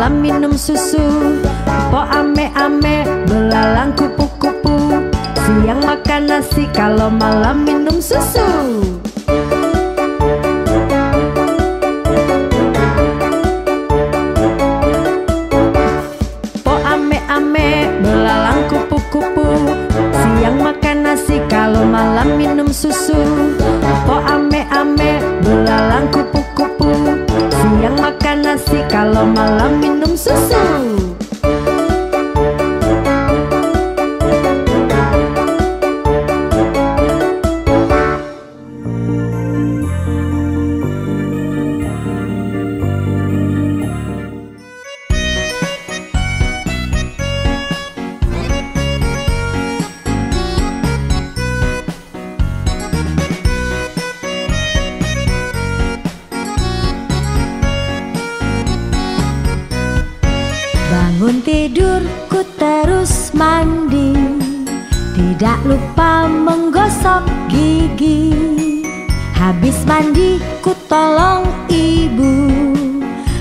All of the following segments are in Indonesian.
malam minum susu Po ame-ame belalang kupu-kupu. Siang makan nasi kalau malam minum susu. Po ame-ame belalang kupu-kupu. Siang makan nasi kalau malam minum susu kalau malam minum susu Tidak lupa menggosok gigi. Habis mandi ku tolong ibu.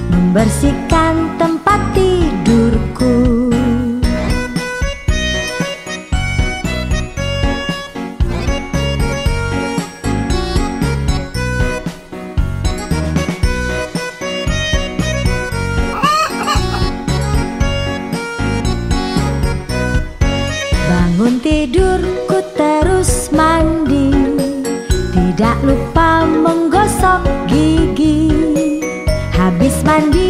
Membersihkan tempat tidurku Bangun tidurku terus mandi. Tidak lupa menggosok gigi. Habis mandi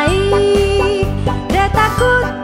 baik. Dan takut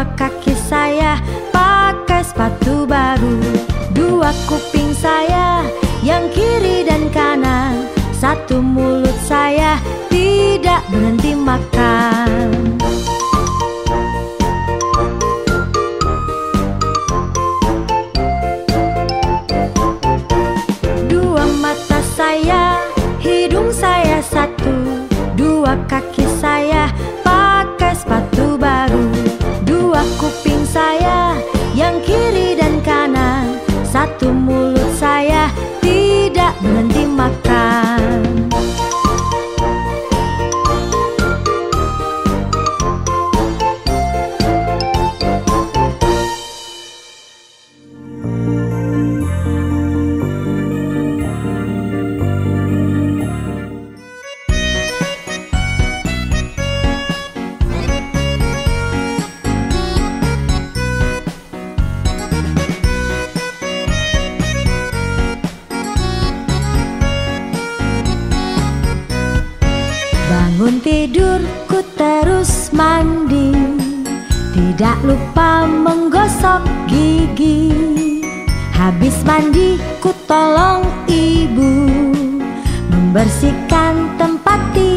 Dua kaki saya pakai sepatu baru. Dua kuping saya yang kiri dan kanan. Satu mulut saya tidak berhenti makan. tidur ku terus mandi. Tidak lupa menggosok gigi. Habis mandi ku tolong ibu. Membersihkan tempat tidur